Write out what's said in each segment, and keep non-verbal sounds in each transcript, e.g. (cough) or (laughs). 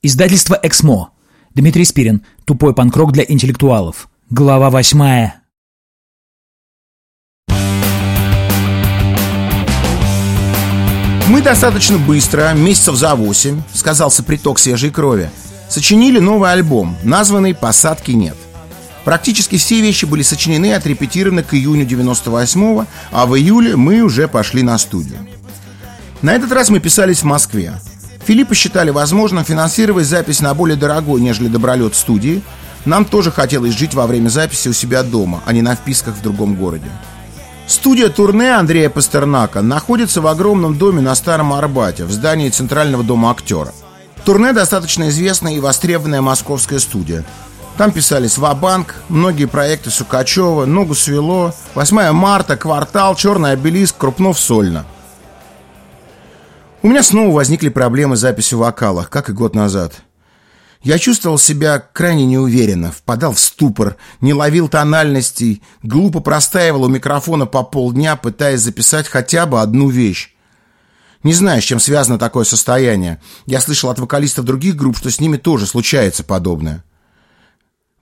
Издательство «Эксмо». Дмитрий Спирин. Тупой панкрок для интеллектуалов. Глава восьмая. Мы достаточно быстро, месяцев за восемь, сказался приток свежей крови, сочинили новый альбом, названный «Посадки нет». Практически все вещи были сочинены и отрепетированы к июню 98-го, а в июле мы уже пошли на студию. На этот раз мы писались в Москве. Филиппа считали возможным финансировать запись на более дорогой, нежели добролет студии. Нам тоже хотелось жить во время записи у себя дома, а не на вписках в другом городе. Студия турне Андрея Пастернака находится в огромном доме на Старом Арбате, в здании Центрального дома актера. Турне достаточно известная и востребованная московская студия. Там писались «Ва-банк», многие проекты Сукачева, «Ногу свело», «8 марта», «Квартал», «Черный обелиск», «Крупнов-Сольно». У меня снова возникли проблемы с записью вокала, как и год назад. Я чувствовал себя крайне неуверенно, впадал в ступор, не ловил тональностей, глупо простаивал у микрофона по полдня, пытаясь записать хотя бы одну вещь. Не знаю, с чем связано такое состояние. Я слышал от вокалистов других групп, что с ними тоже случается подобное.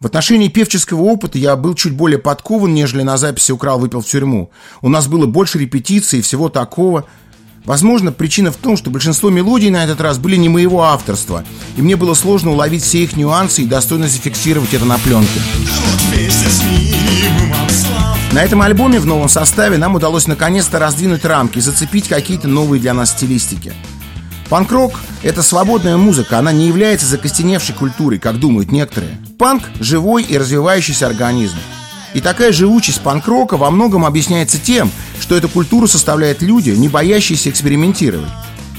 В отношении певческого опыта я был чуть более подкован, нежели на записи «Украл, выпил в тюрьму». У нас было больше репетиций и всего такого – Возможно, причина в том, что большинство мелодий на этот раз были не моего авторства, и мне было сложно уловить все их нюансы и достойно зафиксировать это на пленке. На этом альбоме в новом составе нам удалось наконец-то раздвинуть рамки и зацепить какие-то новые для нас стилистики. Панк-рок — это свободная музыка, она не является закостеневшей культурой, как думают некоторые. Панк — живой и развивающийся организм. И такая живучесть панк-рока во многом объясняется тем, что эту культуру составляют люди, не боящиеся экспериментировать.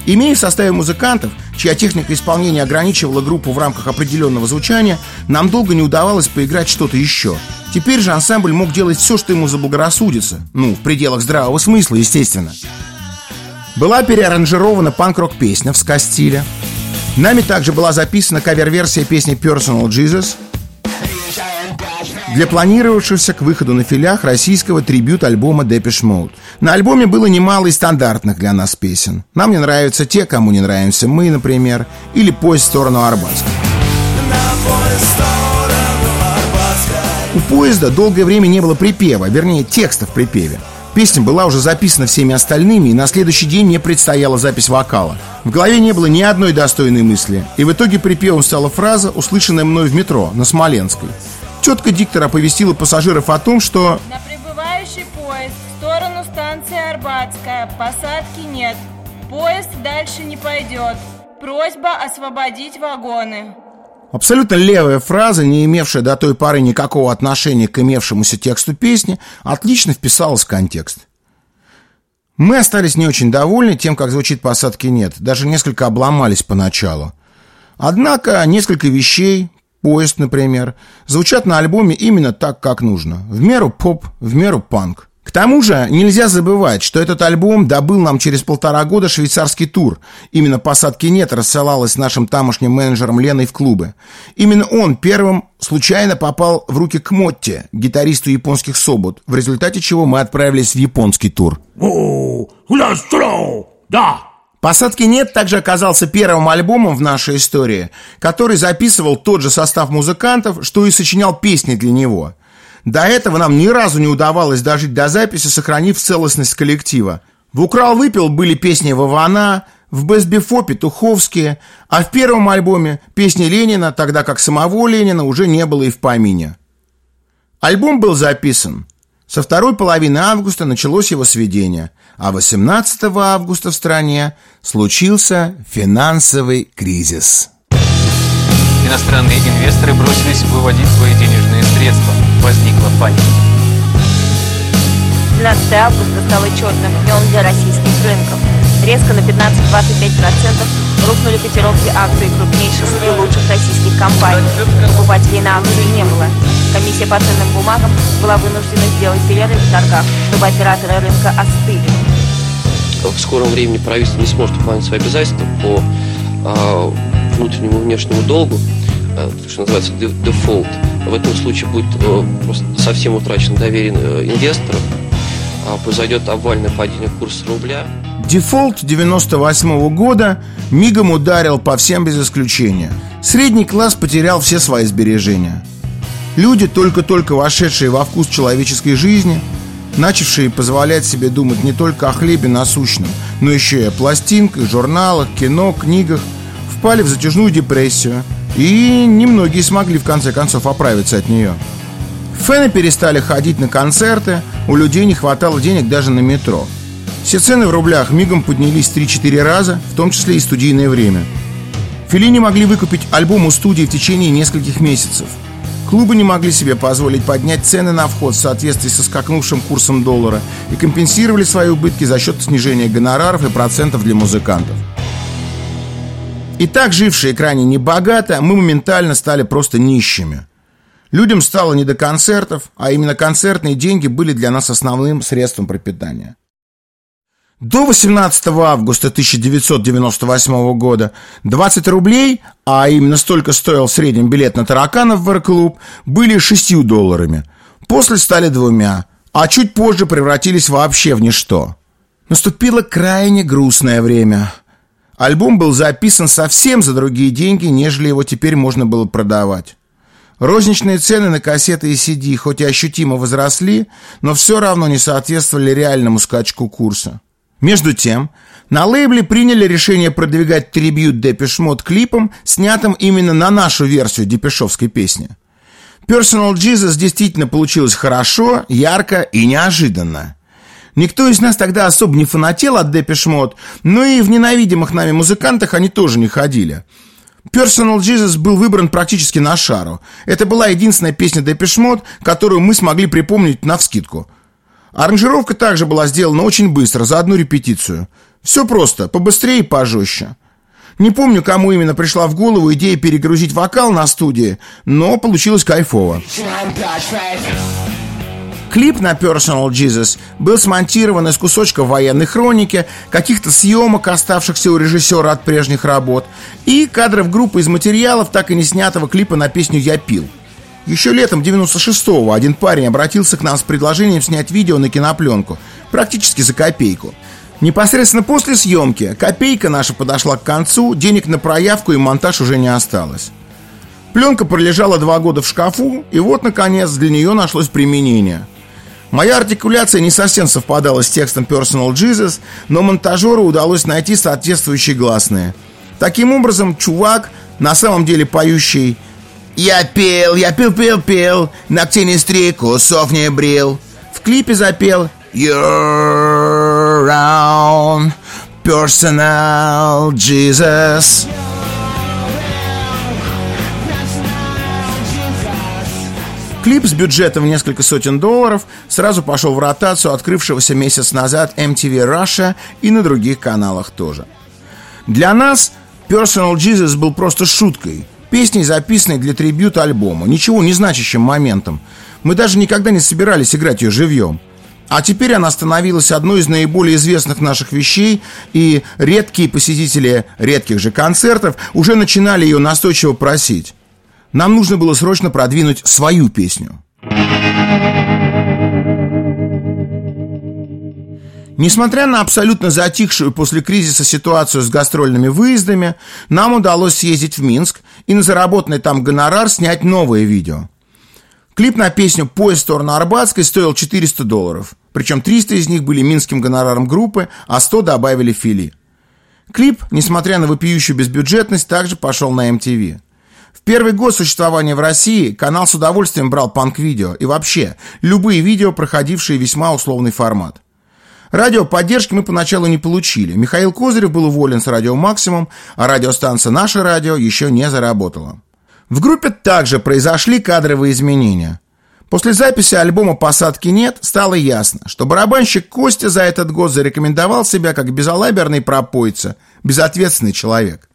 Имея в составе музыкантов, чья техника исполнения ограничивала группу в рамках определенного звучания, нам долго не удавалось поиграть что-то еще. Теперь же ансамбль мог делать все, что ему заблагорассудится. Ну, в пределах здравого смысла, естественно. Была переаранжирована панк-рок песня в ска-стиле. Нами также была записана кавер-версия песни Personal Jesus – для планировавшегося к выходу на филях российского трибют-альбома Depeche Mode. На альбоме было немало и стандартных для нас песен. Нам не нравятся те, кому не нравимся мы, например, или «Поезд в сторону Арбатска». У поезда долгое время не было припева, вернее, текста в припеве. Песня была уже записана всеми остальными, и на следующий день мне предстояла запись вокала. В голове не было ни одной достойной мысли, и в итоге припевом стала фраза, услышанная мной в метро на Смоленской. Тетка диктора оповестила пассажиров о том, что... На прибывающий поезд в сторону станции Арбатская посадки нет. Поезд дальше не пойдет. Просьба освободить вагоны. Абсолютно левая фраза, не имевшая до той поры никакого отношения к имевшемуся тексту песни, отлично вписалась в контекст. Мы остались не очень довольны тем, как звучит «посадки нет», даже несколько обломались поначалу. Однако несколько вещей, Поезд, например, звучат на альбоме именно так, как нужно. В меру поп, в меру панк. К тому же нельзя забывать, что этот альбом добыл нам через полтора года швейцарский тур. Именно «Посадки нет» рассылалась нашим тамошним менеджером Леной в клубы. Именно он первым случайно попал в руки к Мотте, гитаристу японских Собот, в результате чего мы отправились в японский тур. Да, «Посадки нет» также оказался первым альбомом в нашей истории, который записывал тот же состав музыкантов, что и сочинял песни для него. До этого нам ни разу не удавалось дожить до записи, сохранив целостность коллектива. В «Украл-выпил» были песни Вована, в «Бэсбифо» Петуховские, а в первом альбоме песни Ленина, тогда как самого Ленина уже не было и в помине. Альбом был записан – со второй половины августа началось его сведение, а 18 августа в стране случился финансовый кризис. Иностранные инвесторы бросились выводить свои денежные средства. Возникла паника. 12 августа стало черным днем для российских рынков. Резко на 15-25% рухнули котировки акций крупнейших и лучших российских компаний. Покупателей на акции не было. Комиссия по ценным бумагам была вынуждена сделать перерыв в торгах, чтобы операторы рынка остыли. В скором времени правительство не сможет выполнять свои обязательства по э, внутреннему и внешнему долгу, э, что называется дефолт. В этом случае будет э, просто совсем утрачено доверие э, инвесторов, э, произойдет обвальное падение курса рубля. Дефолт 98 года мигом ударил по всем без исключения. Средний класс потерял все свои сбережения. Люди, только-только вошедшие во вкус человеческой жизни, начавшие позволять себе думать не только о хлебе насущном, но еще и о пластинках, журналах, кино, книгах, впали в затяжную депрессию, и немногие смогли в конце концов оправиться от нее. Фэны перестали ходить на концерты, у людей не хватало денег даже на метро. Все цены в рублях мигом поднялись 3-4 раза, в том числе и студийное время. Филини могли выкупить альбом у студии в течение нескольких месяцев – Клубы не могли себе позволить поднять цены на вход в соответствии со скакнувшим курсом доллара и компенсировали свои убытки за счет снижения гонораров и процентов для музыкантов. И так жившие крайне небогато, мы моментально стали просто нищими. Людям стало не до концертов, а именно концертные деньги были для нас основным средством пропитания. До 18 августа 1998 года 20 рублей, а именно столько стоил в среднем билет на тараканов в аэроклуб, были 6 долларами. После стали двумя, а чуть позже превратились вообще в ничто. Наступило крайне грустное время. Альбом был записан совсем за другие деньги, нежели его теперь можно было продавать. Розничные цены на кассеты и CD хоть и ощутимо возросли, но все равно не соответствовали реальному скачку курса. Между тем, на лейбле приняли решение продвигать трибют Depeche Mode клипом, снятым именно на нашу версию депешовской песни. Personal Jesus действительно получилось хорошо, ярко и неожиданно. Никто из нас тогда особо не фанател от Depeche Mode, но и в ненавидимых нами музыкантах они тоже не ходили. Personal Jesus был выбран практически на шару. Это была единственная песня Depeche Mode, которую мы смогли припомнить навскидку – Аранжировка также была сделана очень быстро, за одну репетицию. Все просто, побыстрее и пожестче. Не помню, кому именно пришла в голову идея перегрузить вокал на студии, но получилось кайфово. Клип на Personal Jesus был смонтирован из кусочков военной хроники, каких-то съемок, оставшихся у режиссера от прежних работ, и кадров группы из материалов так и не снятого клипа на песню «Я пил». Еще летом 96-го один парень обратился к нам с предложением снять видео на кинопленку, практически за копейку. Непосредственно после съемки копейка наша подошла к концу, денег на проявку и монтаж уже не осталось. Пленка пролежала два года в шкафу, и вот, наконец, для нее нашлось применение. Моя артикуляция не совсем совпадала с текстом Personal Jesus, но монтажеру удалось найти соответствующие гласные. Таким образом, чувак, на самом деле поющий я пел, я пел, пел, пел, ногтей не стриг, усов не брил. В клипе запел You're around, personal Jesus. Клип с бюджетом в несколько сотен долларов сразу пошел в ротацию открывшегося месяц назад MTV Russia и на других каналах тоже. Для нас Personal Jesus был просто шуткой – Песней, записанной для трибюта альбома, ничего не значащим моментом. Мы даже никогда не собирались играть ее живьем. А теперь она становилась одной из наиболее известных наших вещей, и редкие посетители редких же концертов уже начинали ее настойчиво просить. Нам нужно было срочно продвинуть свою песню. Несмотря на абсолютно затихшую после кризиса ситуацию с гастрольными выездами, нам удалось съездить в Минск и на заработанный там гонорар снять новое видео. Клип на песню «Поезд в сторону Арбатской» стоил 400 долларов. Причем 300 из них были минским гонораром группы, а 100 добавили Фили. Клип, несмотря на вопиющую безбюджетность, также пошел на MTV. В первый год существования в России канал с удовольствием брал панк-видео и вообще любые видео, проходившие весьма условный формат. Радиоподдержки мы поначалу не получили. Михаил Козырев был уволен с радио «Максимум», а радиостанция «Наше радио» еще не заработала. В группе также произошли кадровые изменения. После записи альбома «Посадки нет» стало ясно, что барабанщик Костя за этот год зарекомендовал себя как безалаберный пропойца, безответственный человек.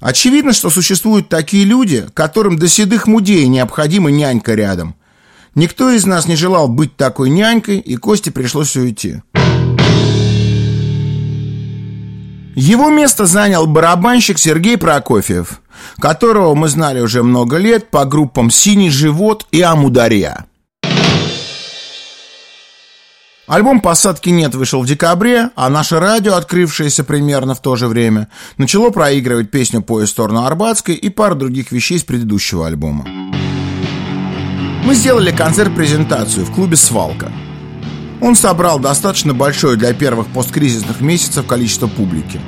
Очевидно, что существуют такие люди, которым до седых мудей необходима нянька рядом – Никто из нас не желал быть такой нянькой, и Косте пришлось уйти. Его место занял барабанщик Сергей Прокофьев, которого мы знали уже много лет по группам «Синий живот» и «Амударья». Альбом «Посадки нет» вышел в декабре, а наше радио, открывшееся примерно в то же время, начало проигрывать песню «Поезд в сторону Арбатской» и пару других вещей с предыдущего альбома. Мы сделали концерт-презентацию в клубе «Свалка». Он собрал достаточно большое для первых посткризисных месяцев количество публики.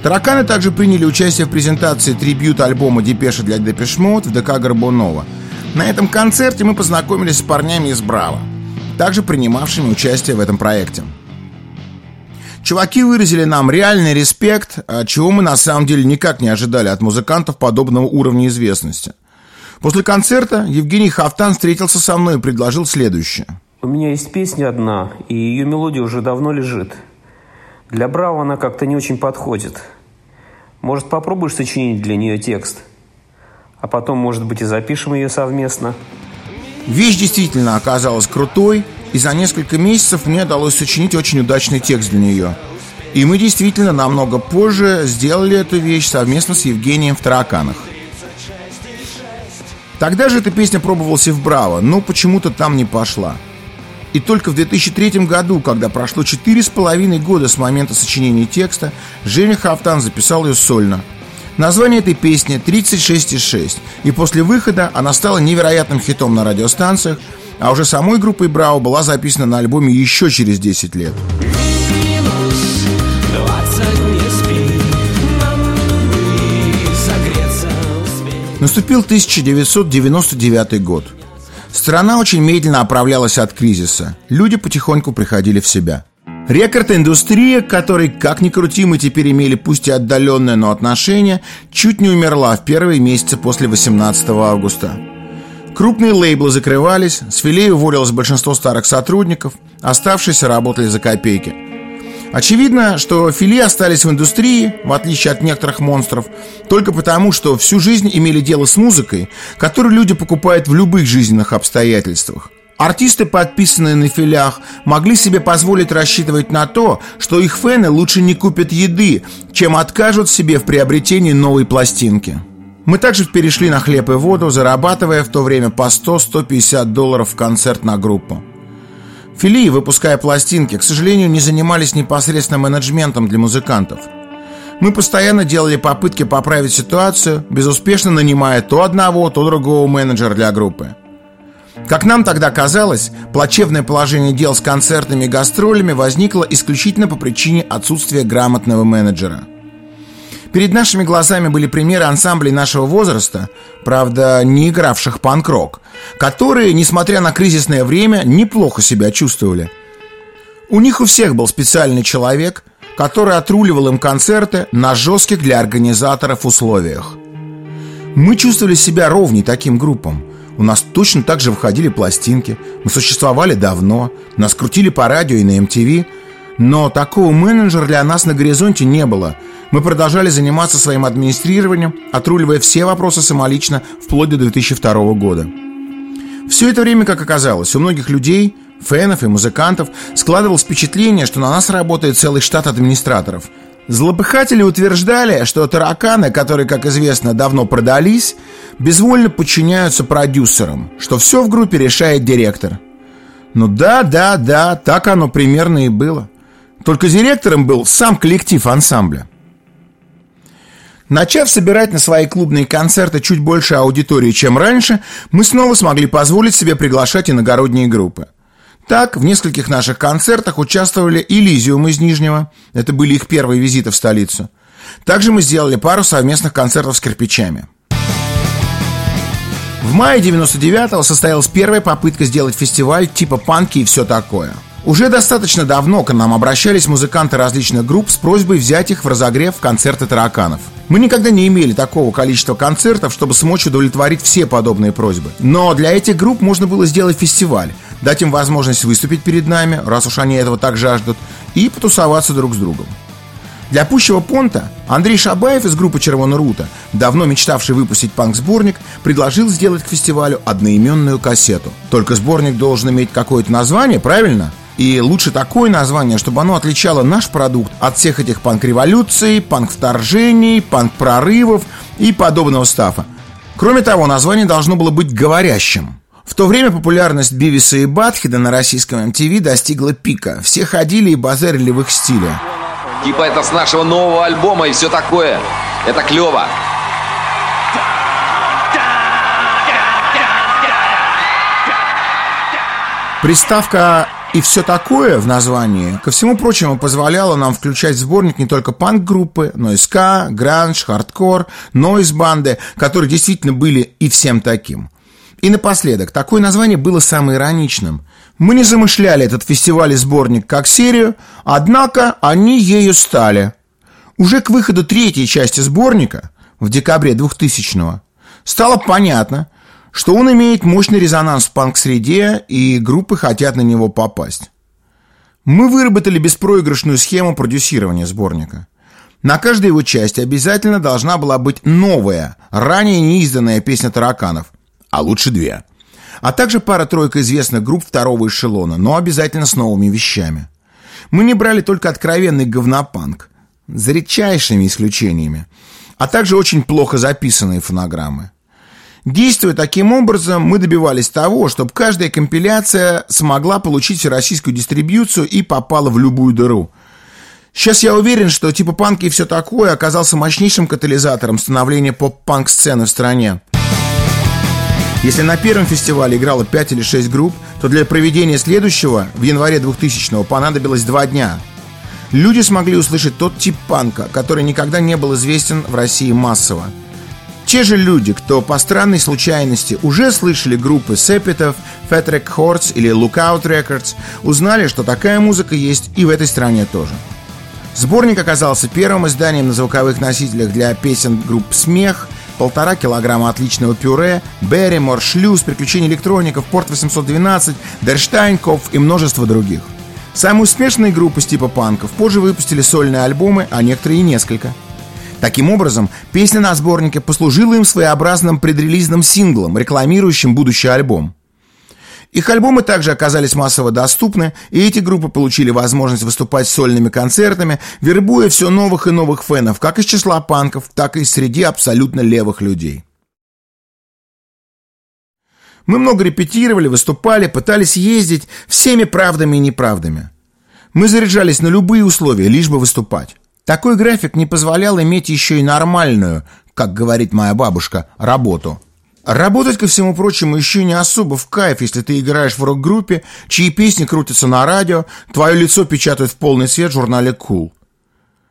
Тараканы также приняли участие в презентации трибют альбома «Депеша для Депешмот» в ДК Горбунова. На этом концерте мы познакомились с парнями из «Браво», также принимавшими участие в этом проекте. Чуваки выразили нам реальный респект, чего мы на самом деле никак не ожидали от музыкантов подобного уровня известности. После концерта Евгений Хафтан встретился со мной и предложил следующее. У меня есть песня одна, и ее мелодия уже давно лежит. Для Браво она как-то не очень подходит. Может, попробуешь сочинить для нее текст? А потом, может быть, и запишем ее совместно. Вещь действительно оказалась крутой, и за несколько месяцев мне удалось сочинить очень удачный текст для нее. И мы действительно намного позже сделали эту вещь совместно с Евгением в «Тараканах». Тогда же эта песня пробовалась и в «Браво», но почему-то там не пошла – и только в 2003 году, когда прошло 4,5 года с момента сочинения текста, Женя Хафтан записал ее сольно. Название этой песни «36,6», и после выхода она стала невероятным хитом на радиостанциях, а уже самой группой Брау была записана на альбоме еще через 10 лет. Наступил 1999 год. Страна очень медленно оправлялась от кризиса. Люди потихоньку приходили в себя. Рекорд-индустрия, которой, как ни крути, мы теперь имели пусть и отдаленное, но отношение, чуть не умерла в первые месяцы после 18 августа. Крупные лейблы закрывались, с филей уволилось большинство старых сотрудников, оставшиеся работали за копейки – Очевидно, что фили остались в индустрии, в отличие от некоторых монстров, только потому, что всю жизнь имели дело с музыкой, которую люди покупают в любых жизненных обстоятельствах. Артисты, подписанные на филях, могли себе позволить рассчитывать на то, что их фэны лучше не купят еды, чем откажут себе в приобретении новой пластинки. Мы также перешли на хлеб и воду, зарабатывая в то время по 100-150 долларов в концерт на группу. Филии, выпуская пластинки, к сожалению, не занимались непосредственно менеджментом для музыкантов. Мы постоянно делали попытки поправить ситуацию, безуспешно нанимая то одного, то другого менеджера для группы. Как нам тогда казалось, плачевное положение дел с концертными гастролями возникло исключительно по причине отсутствия грамотного менеджера – Перед нашими глазами были примеры ансамблей нашего возраста, правда, не игравших панк-рок, которые, несмотря на кризисное время, неплохо себя чувствовали. У них у всех был специальный человек, который отруливал им концерты на жестких для организаторов условиях. Мы чувствовали себя ровней таким группам. У нас точно так же выходили пластинки, мы существовали давно, нас крутили по радио и на MTV, но такого менеджера для нас на горизонте не было – мы продолжали заниматься своим администрированием, отруливая все вопросы самолично вплоть до 2002 года. Все это время, как оказалось, у многих людей, фенов и музыкантов складывалось впечатление, что на нас работает целый штат администраторов. Злопыхатели утверждали, что тараканы, которые, как известно, давно продались, безвольно подчиняются продюсерам, что все в группе решает директор. Ну да, да, да, так оно примерно и было. Только директором был сам коллектив ансамбля. Начав собирать на свои клубные концерты чуть больше аудитории, чем раньше, мы снова смогли позволить себе приглашать иногородние группы. Так, в нескольких наших концертах участвовали Элизиум из Нижнего. Это были их первые визиты в столицу. Также мы сделали пару совместных концертов с кирпичами. В мае 99-го состоялась первая попытка сделать фестиваль типа панки и все такое – уже достаточно давно к нам обращались музыканты различных групп с просьбой взять их в разогрев концерты тараканов. Мы никогда не имели такого количества концертов, чтобы смочь удовлетворить все подобные просьбы. Но для этих групп можно было сделать фестиваль, дать им возможность выступить перед нами, раз уж они этого так жаждут, и потусоваться друг с другом. Для пущего понта Андрей Шабаев из группы Червона Рута, давно мечтавший выпустить панк-сборник, предложил сделать к фестивалю одноименную кассету. Только сборник должен иметь какое-то название, правильно? И лучше такое название, чтобы оно отличало наш продукт от всех этих панк-революций, панк-вторжений, панк-прорывов и подобного стафа. Кроме того, название должно было быть говорящим. В то время популярность Бивиса и Батхеда на российском MTV достигла пика. Все ходили и базарили в их стиле. Типа это с нашего нового альбома и все такое. Это клево. Приставка «и все такое» в названии, ко всему прочему, позволяла нам включать в сборник не только панк-группы, но и ска, гранж, хардкор, нойз-банды, которые действительно были и всем таким. И напоследок, такое название было самым ироничным. Мы не замышляли этот фестиваль и сборник как серию, однако они ею стали. Уже к выходу третьей части сборника, в декабре 2000-го, стало понятно, что он имеет мощный резонанс в панк-среде, и группы хотят на него попасть. Мы выработали беспроигрышную схему продюсирования сборника. На каждой его части обязательно должна была быть новая, ранее неизданная песня тараканов, а лучше две. А также пара-тройка известных групп второго эшелона, но обязательно с новыми вещами. Мы не брали только откровенный говнопанк, за редчайшими исключениями, а также очень плохо записанные фонограммы. Действуя таким образом, мы добивались того, чтобы каждая компиляция смогла получить всероссийскую дистрибьюцию и попала в любую дыру. Сейчас я уверен, что типа панки и все такое оказался мощнейшим катализатором становления поп-панк сцены в стране. Если на первом фестивале играло 5 или 6 групп, то для проведения следующего в январе 2000-го понадобилось 2 дня. Люди смогли услышать тот тип панка, который никогда не был известен в России массово – те же люди, кто по странной случайности уже слышали группы Сепетов, Fat Records или Lookout Records, узнали, что такая музыка есть и в этой стране тоже. Сборник оказался первым изданием на звуковых носителях для песен групп «Смех», полтора килограмма отличного пюре, Берримор, Шлюз, Приключения электроников, Порт 812, Дерштайнков и множество других. Самые успешные группы с типа панков позже выпустили сольные альбомы, а некоторые и несколько – Таким образом, песня на сборнике послужила им своеобразным предрелизным синглом, рекламирующим будущий альбом. Их альбомы также оказались массово доступны, и эти группы получили возможность выступать сольными концертами, вербуя все новых и новых фенов, как из числа панков, так и среди абсолютно левых людей. Мы много репетировали, выступали, пытались ездить всеми правдами и неправдами. Мы заряжались на любые условия, лишь бы выступать. Такой график не позволял иметь еще и нормальную, как говорит моя бабушка, работу. Работать, ко всему прочему, еще не особо в кайф, если ты играешь в рок-группе, чьи песни крутятся на радио, твое лицо печатают в полный свет в журнале Cool.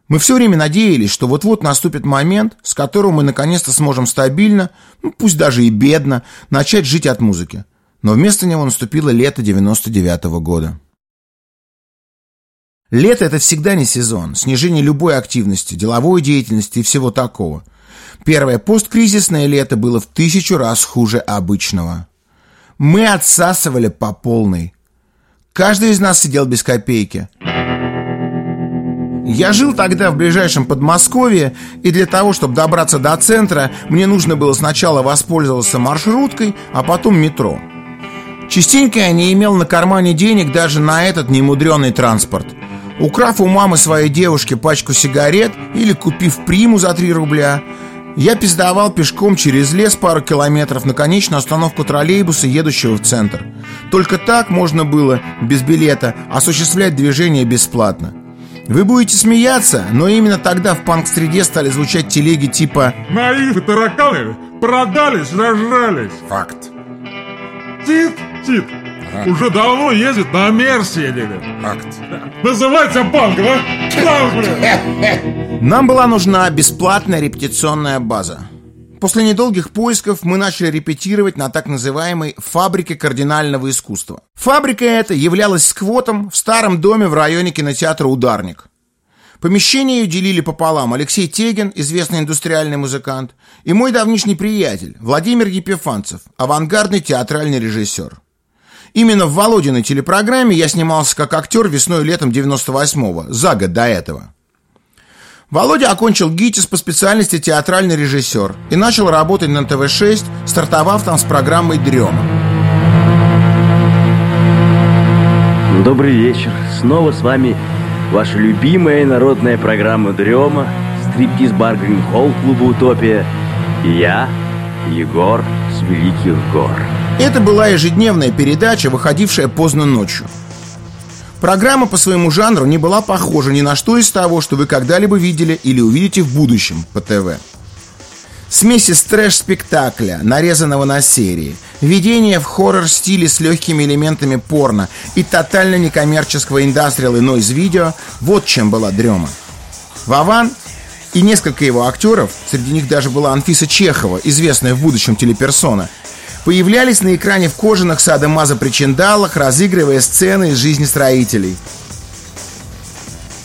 Мы все время надеялись, что вот-вот наступит момент, с которого мы наконец-то сможем стабильно, ну, пусть даже и бедно, начать жить от музыки. Но вместо него наступило лето 99 -го года. Лето – это всегда не сезон, снижение любой активности, деловой деятельности и всего такого. Первое посткризисное лето было в тысячу раз хуже обычного. Мы отсасывали по полной. Каждый из нас сидел без копейки. Я жил тогда в ближайшем Подмосковье, и для того, чтобы добраться до центра, мне нужно было сначала воспользоваться маршруткой, а потом метро. Частенько я не имел на кармане денег даже на этот немудренный транспорт – Украв у мамы своей девушки пачку сигарет или купив приму за 3 рубля, я пиздовал пешком через лес пару километров на конечную остановку троллейбуса, едущего в центр. Только так можно было, без билета, осуществлять движение бесплатно. Вы будете смеяться, но именно тогда в панк-среде стали звучать телеги типа «Наив тараканы продались, нажрались». Факт. Тит, Уже давно ездит на Мерседеле. Факт. Называется банк, да? Банк, блин. (laughs) Нам была нужна бесплатная репетиционная база. После недолгих поисков мы начали репетировать на так называемой «фабрике кардинального искусства». Фабрика эта являлась сквотом в старом доме в районе кинотеатра «Ударник». Помещение ее делили пополам Алексей Тегин, известный индустриальный музыкант, и мой давнишний приятель Владимир Епифанцев, авангардный театральный режиссер. Именно в Володиной телепрограмме я снимался как актер весной и летом 98-го, за год до этого. Володя окончил ГИТИС по специальности театральный режиссер и начал работать на ТВ-6, стартовав там с программой «Дрема». Добрый вечер. Снова с вами ваша любимая народная программа «Дрема», стриптиз-бар «Грин Холл» клуба «Утопия» и я, Егор с Великих Гор. Это была ежедневная передача, выходившая поздно ночью. Программа по своему жанру не была похожа ни на что из того, что вы когда-либо видели или увидите в будущем по ТВ. Смеси трэш-спектакля, нарезанного на серии, введение в хоррор-стиле с легкими элементами порно и тотально некоммерческого индастриал и нойз-видео – вот чем была дрема. Вован и несколько его актеров, среди них даже была Анфиса Чехова, известная в будущем телеперсона, появлялись на экране в кожаных садомазо-причиндалах, разыгрывая сцены из жизни строителей.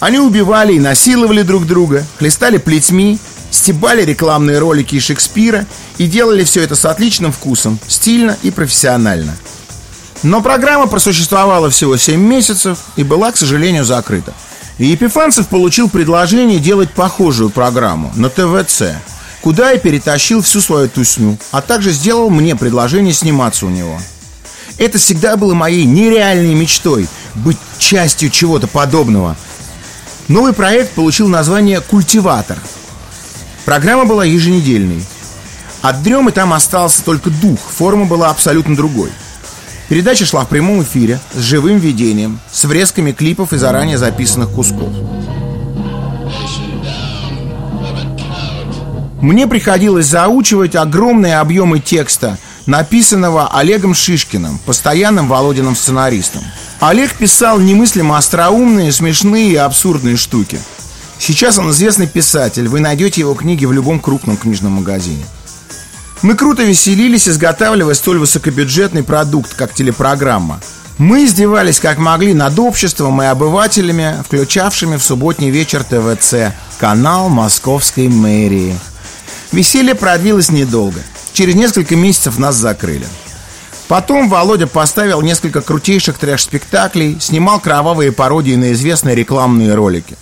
Они убивали и насиловали друг друга, хлестали плетьми, стебали рекламные ролики Шекспира и делали все это с отличным вкусом, стильно и профессионально. Но программа просуществовала всего 7 месяцев и была, к сожалению, закрыта. И Епифанцев получил предложение делать похожую программу на ТВЦ, куда и перетащил всю свою тусню, а также сделал мне предложение сниматься у него. Это всегда было моей нереальной мечтой – быть частью чего-то подобного. Новый проект получил название «Культиватор», Программа была еженедельной. От дремы там остался только дух, форма была абсолютно другой. Передача шла в прямом эфире, с живым видением, с врезками клипов и заранее записанных кусков. Мне приходилось заучивать огромные объемы текста, написанного Олегом Шишкиным, постоянным Володиным сценаристом. Олег писал немыслимо остроумные, смешные и абсурдные штуки – Сейчас он известный писатель, вы найдете его книги в любом крупном книжном магазине. Мы круто веселились, изготавливая столь высокобюджетный продукт, как телепрограмма. Мы издевались как могли над обществом и обывателями, включавшими в субботний вечер ТВЦ, канал Московской мэрии. Веселье продлилось недолго. Через несколько месяцев нас закрыли. Потом Володя поставил несколько крутейших трэш-спектаклей, снимал кровавые пародии на известные рекламные ролики.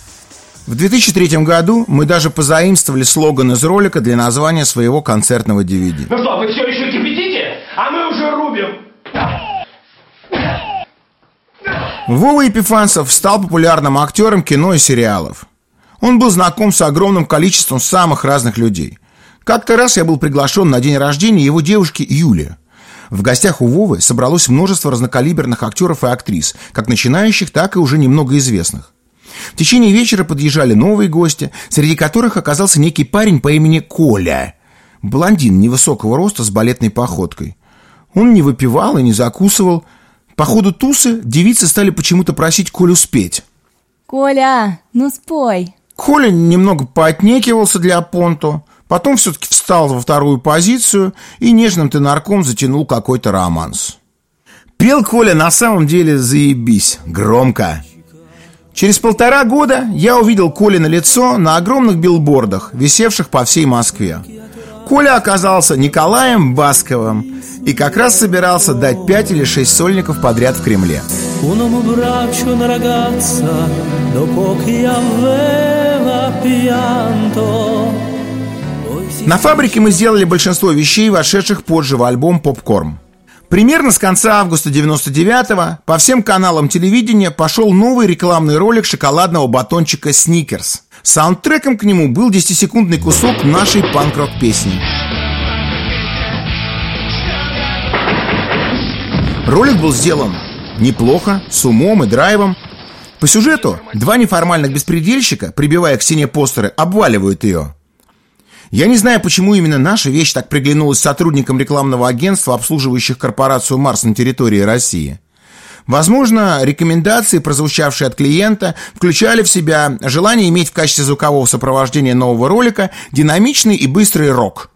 В 2003 году мы даже позаимствовали слоган из ролика для названия своего концертного DVD. Ну что, вы все еще кипятите? А мы уже рубим. Вова Епифанцев стал популярным актером кино и сериалов. Он был знаком с огромным количеством самых разных людей. Как-то раз я был приглашен на день рождения его девушки Юли. В гостях у Вовы собралось множество разнокалиберных актеров и актрис, как начинающих, так и уже немного известных. В течение вечера подъезжали новые гости, среди которых оказался некий парень по имени Коля. Блондин невысокого роста с балетной походкой. Он не выпивал и не закусывал. По ходу тусы девицы стали почему-то просить Колю спеть. «Коля, ну спой!» Коля немного поотнекивался для понту, потом все-таки встал во вторую позицию и нежным тенарком затянул какой-то романс. Пел Коля на самом деле заебись, громко. Через полтора года я увидел Коля на лицо на огромных билбордах, висевших по всей Москве. Коля оказался Николаем Басковым и как раз собирался дать пять или шесть сольников подряд в Кремле. На фабрике мы сделали большинство вещей, вошедших позже в альбом «Попкорн». Примерно с конца августа 99-го по всем каналам телевидения пошел новый рекламный ролик шоколадного батончика «Сникерс». Саундтреком к нему был 10-секундный кусок нашей панк-рок песни. Ролик был сделан неплохо, с умом и драйвом. По сюжету два неформальных беспредельщика, прибивая к стене постеры, обваливают ее. Я не знаю, почему именно наша вещь так приглянулась сотрудникам рекламного агентства, обслуживающих корпорацию «Марс» на территории России. Возможно, рекомендации, прозвучавшие от клиента, включали в себя желание иметь в качестве звукового сопровождения нового ролика динамичный и быстрый рок.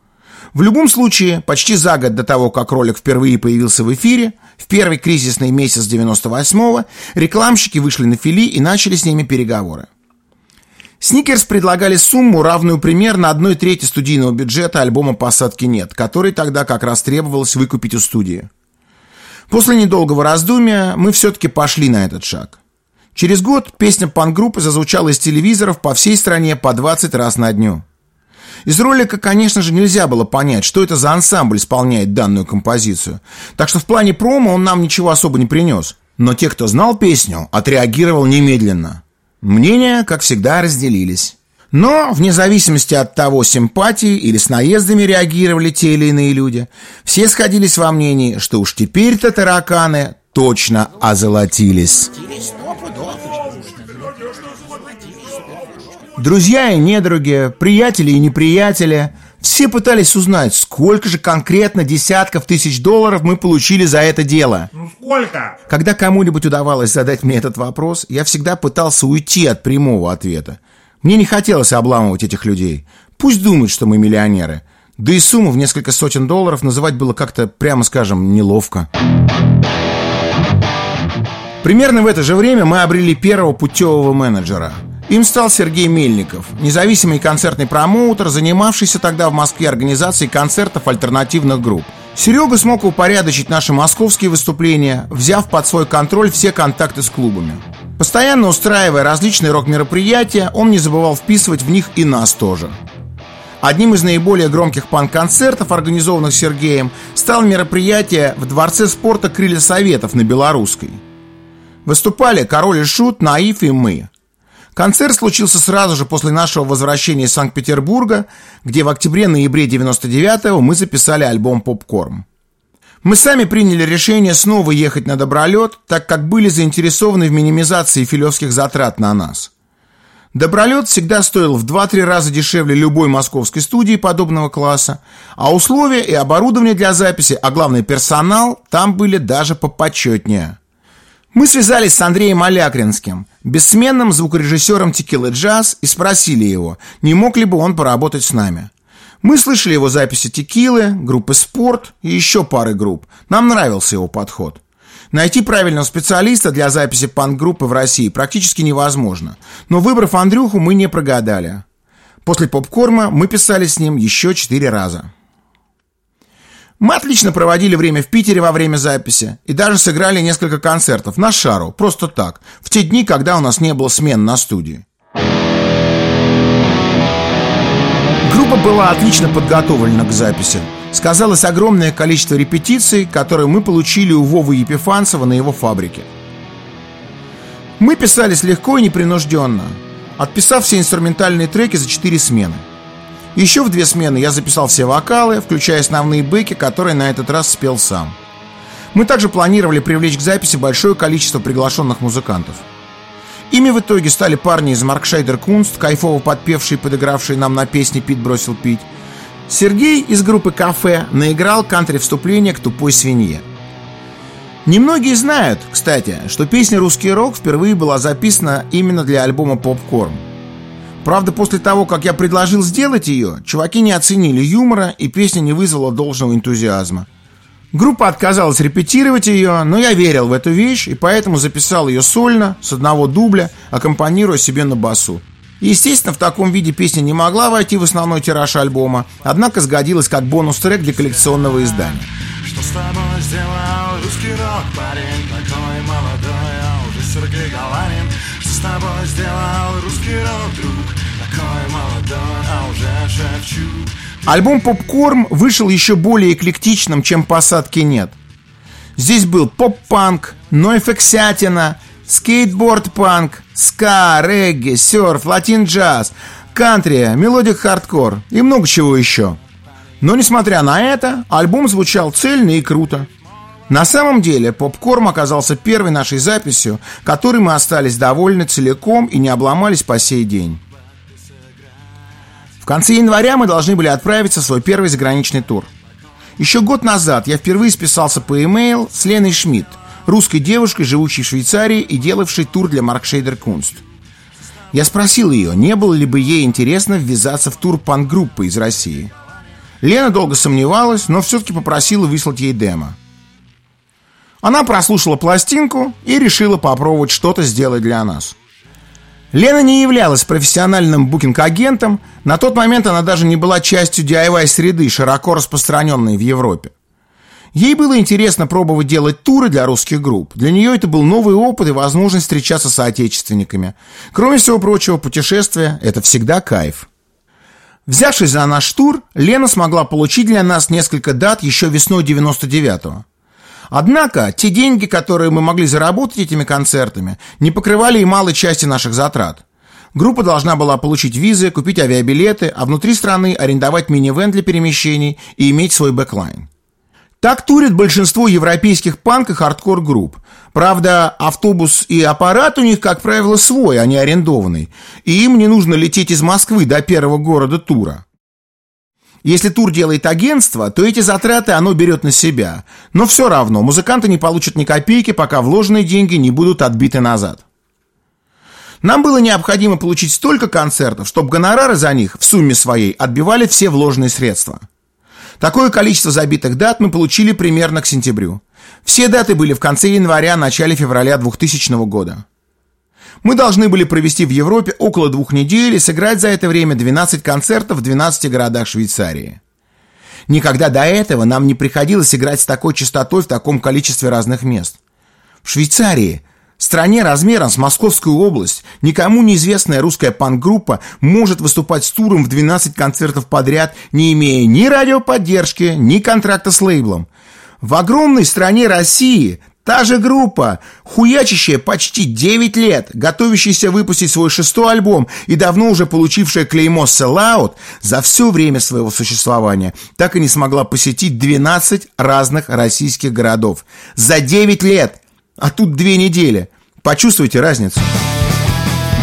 В любом случае, почти за год до того, как ролик впервые появился в эфире, в первый кризисный месяц 98-го, рекламщики вышли на фили и начали с ними переговоры. Сникерс предлагали сумму, равную примерно одной трети студийного бюджета альбома «Посадки нет», который тогда как раз требовалось выкупить у студии. После недолгого раздумья мы все-таки пошли на этот шаг. Через год песня панк-группы зазвучала из телевизоров по всей стране по 20 раз на дню. Из ролика, конечно же, нельзя было понять, что это за ансамбль исполняет данную композицию. Так что в плане промо он нам ничего особо не принес. Но те, кто знал песню, отреагировал немедленно – Мнения, как всегда, разделились. Но, вне зависимости от того, симпатии или с наездами реагировали те или иные люди, все сходились во мнении, что уж теперь-то тараканы точно озолотились. Друзья и недруги, приятели и неприятели – все пытались узнать, сколько же конкретно десятков тысяч долларов мы получили за это дело. Ну сколько? Когда кому-нибудь удавалось задать мне этот вопрос, я всегда пытался уйти от прямого ответа. Мне не хотелось обламывать этих людей. Пусть думают, что мы миллионеры. Да и сумму в несколько сотен долларов называть было как-то, прямо скажем, неловко. Примерно в это же время мы обрели первого путевого менеджера – им стал Сергей Мельников, независимый концертный промоутер, занимавшийся тогда в Москве организацией концертов альтернативных групп. Серега смог упорядочить наши московские выступления, взяв под свой контроль все контакты с клубами. Постоянно устраивая различные рок-мероприятия, он не забывал вписывать в них и нас тоже. Одним из наиболее громких панк-концертов, организованных Сергеем, стало мероприятие в Дворце спорта «Крылья Советов» на Белорусской. Выступали Король и Шут, Наив и мы – Концерт случился сразу же после нашего возвращения из Санкт-Петербурга, где в октябре-ноябре 99-го мы записали альбом «Попкорн». Мы сами приняли решение снова ехать на Добролет, так как были заинтересованы в минимизации филевских затрат на нас. Добролет всегда стоил в 2-3 раза дешевле любой московской студии подобного класса, а условия и оборудование для записи, а главное персонал, там были даже попочетнее. Мы связались с Андреем Алякринским, бессменным звукорежиссером Текилы Джаз, и спросили его, не мог ли бы он поработать с нами. Мы слышали его записи Текилы, группы Спорт и еще пары групп. Нам нравился его подход. Найти правильного специалиста для записи панк-группы в России практически невозможно. Но выбрав Андрюху, мы не прогадали. После попкорма мы писали с ним еще четыре раза. Мы отлично проводили время в Питере во время записи и даже сыграли несколько концертов на шару, просто так, в те дни, когда у нас не было смен на студии. Группа была отлично подготовлена к записи. Сказалось огромное количество репетиций, которые мы получили у Вовы Епифанцева на его фабрике. Мы писались легко и непринужденно, отписав все инструментальные треки за четыре смены – еще в две смены я записал все вокалы, включая основные бэки, которые на этот раз спел сам. Мы также планировали привлечь к записи большое количество приглашенных музыкантов. Ими в итоге стали парни из Маркшейдер Кунст, кайфово подпевшие и подыгравшие нам на песне «Пит бросил пить». Сергей из группы «Кафе» наиграл кантри-вступление к «Тупой свинье». Немногие знают, кстати, что песня «Русский рок» впервые была записана именно для альбома «Попкорн». Правда, после того, как я предложил сделать ее, чуваки не оценили юмора, и песня не вызвала должного энтузиазма. Группа отказалась репетировать ее, но я верил в эту вещь, и поэтому записал ее сольно, с одного дубля, аккомпанируя себе на басу. Естественно, в таком виде песня не могла войти в основной тираж альбома, однако сгодилась как бонус-трек для коллекционного издания. Что с тобой сделал русский рок, парень такой молодой, а уже Сергей Галанин Что с тобой сделал русский рок, друг такой молодой, а уже шепчу Альбом «Попкорн» вышел еще более эклектичным, чем «Посадки нет». Здесь был поп-панк, нойфексятина, скейтборд-панк, ска, регги, серф, latin jazz, кантри, melodic hardcore и много чего еще. Но несмотря на это, альбом звучал цельно и круто. На самом деле, Попкорм оказался первой нашей записью, которой мы остались довольны целиком и не обломались по сей день. В конце января мы должны были отправиться в свой первый заграничный тур. Еще год назад я впервые списался по e-mail с Леной Шмидт, русской девушкой, живущей в Швейцарии и делавшей тур для Маркшейдер Кунст. Я спросил ее, не было ли бы ей интересно ввязаться в тур панк-группы из России. Лена долго сомневалась, но все-таки попросила выслать ей демо. Она прослушала пластинку и решила попробовать что-то сделать для нас. Лена не являлась профессиональным букинг-агентом, на тот момент она даже не была частью DIY-среды, широко распространенной в Европе. Ей было интересно пробовать делать туры для русских групп. Для нее это был новый опыт и возможность встречаться с соотечественниками. Кроме всего прочего, путешествие – это всегда кайф. Взявшись за наш тур, Лена смогла получить для нас несколько дат еще весной 99-го. Однако, те деньги, которые мы могли заработать этими концертами, не покрывали и малой части наших затрат. Группа должна была получить визы, купить авиабилеты, а внутри страны арендовать минивэн для перемещений и иметь свой бэклайн. Так турит большинство европейских панк и хардкор групп. Правда, автобус и аппарат у них, как правило, свой, а не арендованный. И им не нужно лететь из Москвы до первого города тура. Если тур делает агентство, то эти затраты оно берет на себя. Но все равно музыканты не получат ни копейки, пока вложенные деньги не будут отбиты назад. Нам было необходимо получить столько концертов, чтобы гонорары за них в сумме своей отбивали все вложенные средства. Такое количество забитых дат мы получили примерно к сентябрю. Все даты были в конце января, начале февраля 2000 года. Мы должны были провести в Европе около двух недель и сыграть за это время 12 концертов в 12 городах Швейцарии. Никогда до этого нам не приходилось играть с такой частотой в таком количестве разных мест. В Швейцарии стране размером с Московскую область никому неизвестная русская панк-группа может выступать с туром в 12 концертов подряд, не имея ни радиоподдержки, ни контракта с лейблом. В огромной стране России та же группа, хуячащая почти 9 лет, готовящаяся выпустить свой шестой альбом и давно уже получившая клеймо Sellout, за все время своего существования так и не смогла посетить 12 разных российских городов. За 9 лет! а тут две недели. Почувствуйте разницу.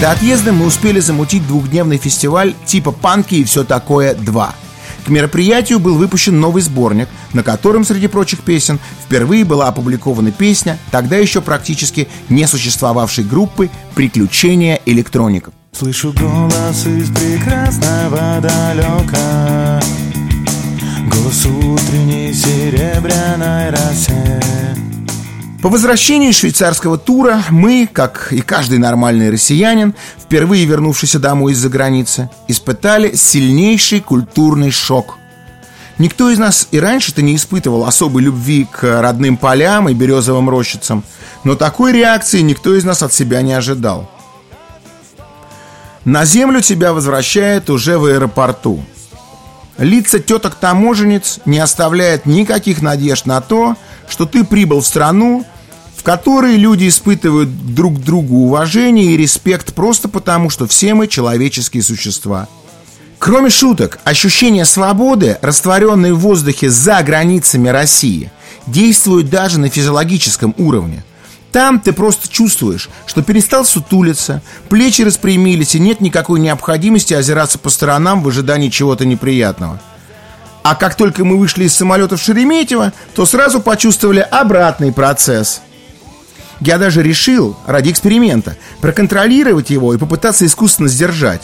До отъезда мы успели замутить двухдневный фестиваль типа «Панки и все такое 2». К мероприятию был выпущен новый сборник, на котором, среди прочих песен, впервые была опубликована песня тогда еще практически не существовавшей группы «Приключения электроников». Слышу голос из прекрасного далека Голос утренней серебряной росе по возвращении швейцарского тура мы, как и каждый нормальный россиянин, впервые вернувшийся домой из-за границы, испытали сильнейший культурный шок. Никто из нас и раньше-то не испытывал особой любви к родным полям и березовым рощицам, но такой реакции никто из нас от себя не ожидал. На землю тебя возвращает уже в аэропорту. Лица теток-таможенниц не оставляют никаких надежд на то, что ты прибыл в страну, которой люди испытывают друг к другу уважение и респект просто потому, что все мы человеческие существа. Кроме шуток, ощущение свободы, растворенное в воздухе за границами России, действует даже на физиологическом уровне. Там ты просто чувствуешь, что перестал сутулиться, плечи распрямились и нет никакой необходимости озираться по сторонам в ожидании чего-то неприятного. А как только мы вышли из самолета в Шереметьево, то сразу почувствовали обратный процесс – я даже решил, ради эксперимента, проконтролировать его и попытаться искусственно сдержать.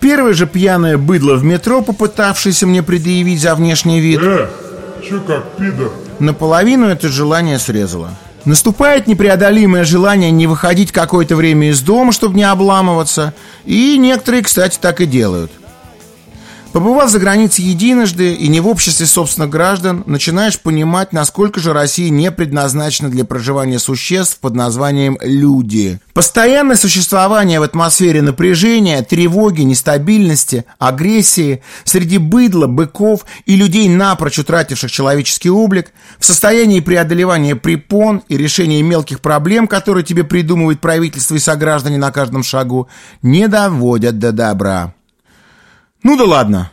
Первое же пьяное быдло в метро, попытавшееся мне предъявить за внешний вид... Э, чё как пидор? Наполовину это желание срезало. Наступает непреодолимое желание не выходить какое-то время из дома, чтобы не обламываться. И некоторые, кстати, так и делают. Побывав за границей единожды и не в обществе собственных граждан, начинаешь понимать, насколько же Россия не предназначена для проживания существ под названием «люди». Постоянное существование в атмосфере напряжения, тревоги, нестабильности, агрессии среди быдла, быков и людей, напрочь утративших человеческий облик, в состоянии преодолевания препон и решения мелких проблем, которые тебе придумывают правительство и сограждане на каждом шагу, не доводят до добра. Ну да ладно.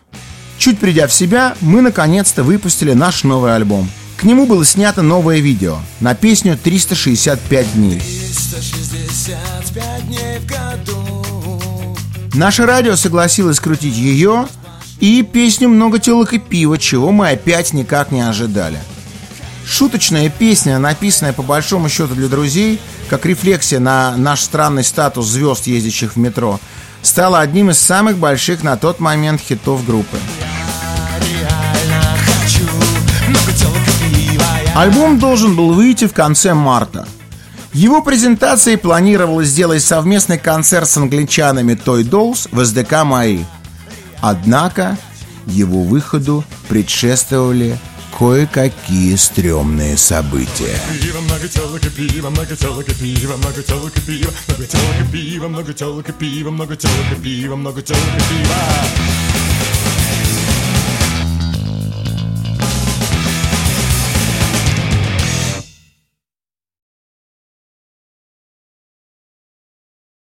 Чуть придя в себя, мы наконец-то выпустили наш новый альбом. К нему было снято новое видео на песню «365 дней». 365 дней в году. Наше радио согласилось крутить ее и песню «Много телок и пива», чего мы опять никак не ожидали. Шуточная песня, написанная по большому счету для друзей, как рефлексия на наш странный статус звезд, ездящих в метро – стала одним из самых больших на тот момент хитов группы. Альбом должен был выйти в конце марта. Его презентацией планировалось сделать совместный концерт с англичанами Toy Dolls в СДК МАИ. Однако его выходу предшествовали кое-какие стрёмные события. Пиво, много телок пиво, много телок пиво, много телок пиво, много телок пиво, много телок пиво, много телок пиво, много телок пиво.